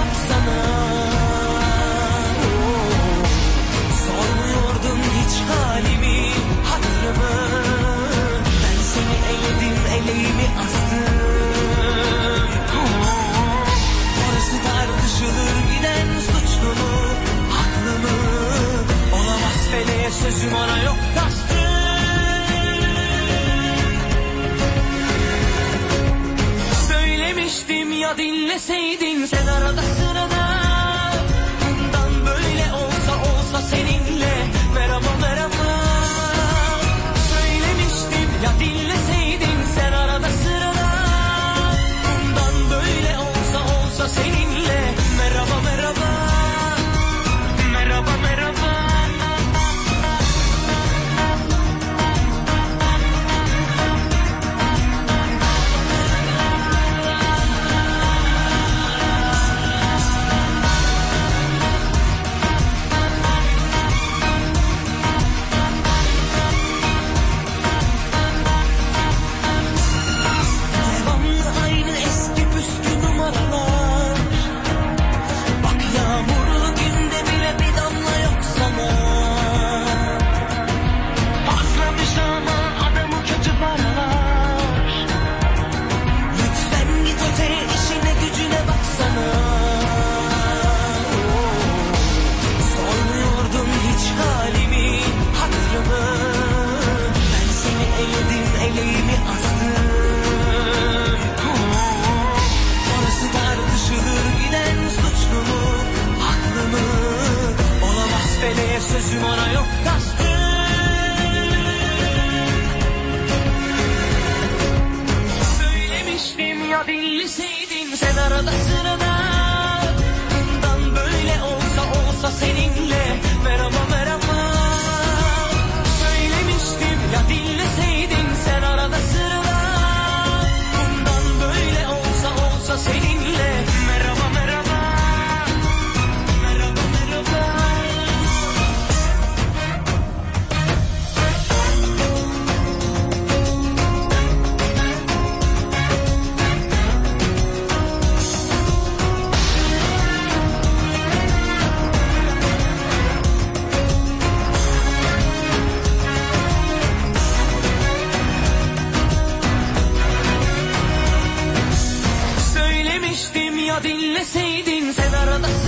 baksana. Sormuyordun hiç halimi hatırımı. Ben seni eledim eleğimi astım. Oh, Orası tartışılır giden suçlu mu haklı mı? Olamaz feleğe sözüm ona yok da söyleseydin sen arada sırada. Bundan böyle olsa olsa seninle. Merhaba merhaba. feleğe sözüm ona yok taktım. Söylemiştim ya dinleseydin sen arada sırada dinleseydin sen arada